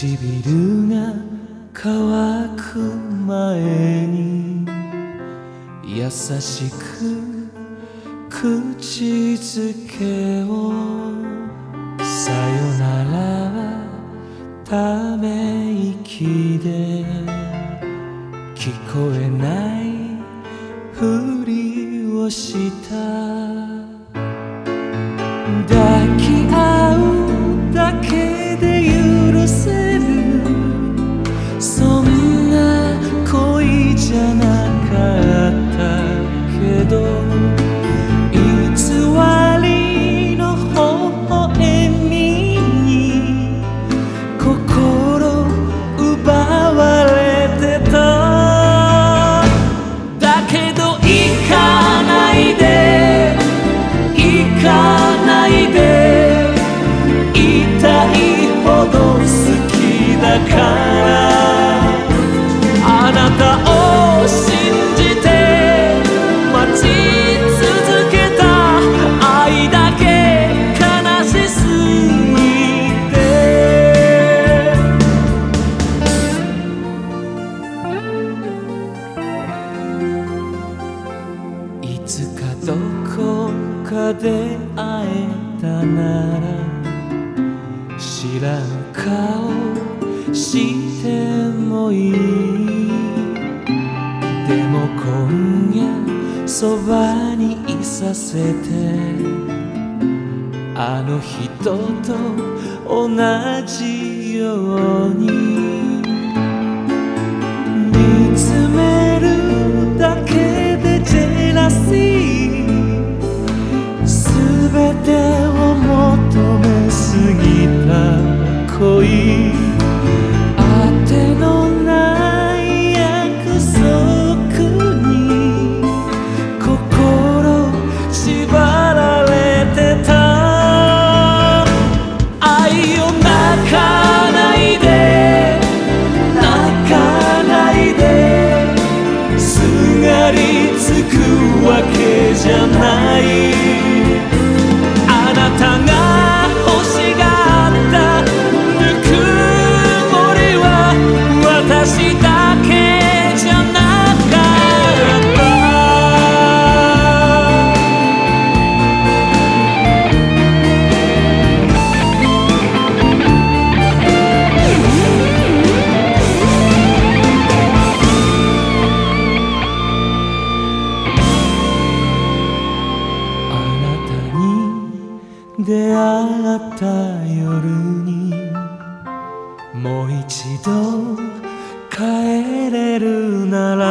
唇が乾く前に優しく口づけをさよならため息で聞こえないふりをしたいほど好きだから。あなたを信じて待ち続けた愛だけ悲しすぎて。いつかどこかで会えたなら。知らん顔してもいいでも今夜そばにいさせてあの人と同じように見つめるだけでジェラシーすべてを恋。出会った夜にもう一度帰れるなら